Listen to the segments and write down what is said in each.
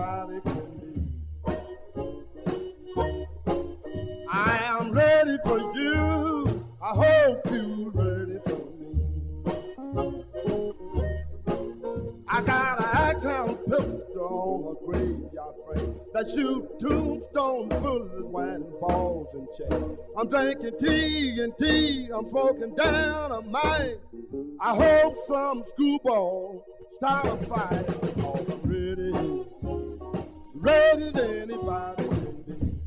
I am ready for you. I hope you're ready for me. I got an action pistol on a graveyard frame that shoot tombstone bullets when balls and chains. I'm drinking TNT. I'm smoking down a mine. I hope some screwball start a fight. Cause I'm ready, ready to anybody can.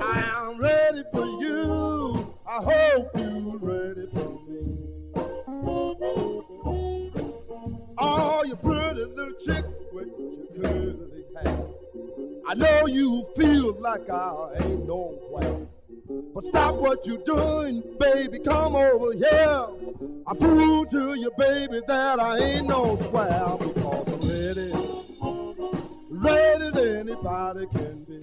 I am ready for you. I hope you're ready for me. All you pretty little chicks I know you feel like I ain't nowhere. But stop what you're doing, baby. Come over here. I prove to you, baby, that I ain't no square because I'm ready, ready to anybody can be.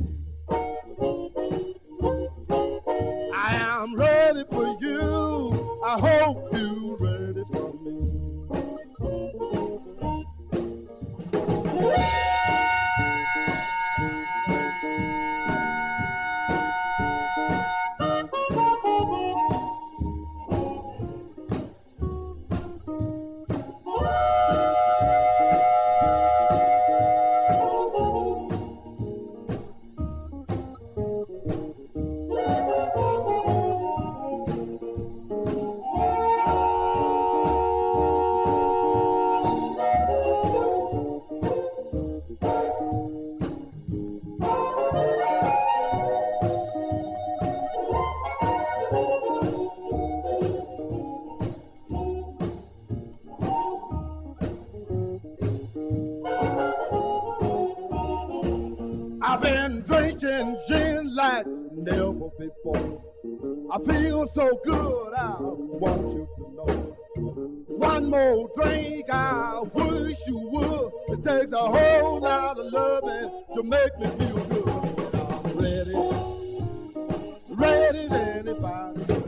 I am ready for you. I hope you're ready for me. I've been drinking gin like never before. I feel so good, I want you to know. One more drink, I wish you would. It takes a whole lot of loving to make me feel good. I'm ready, ready anybody.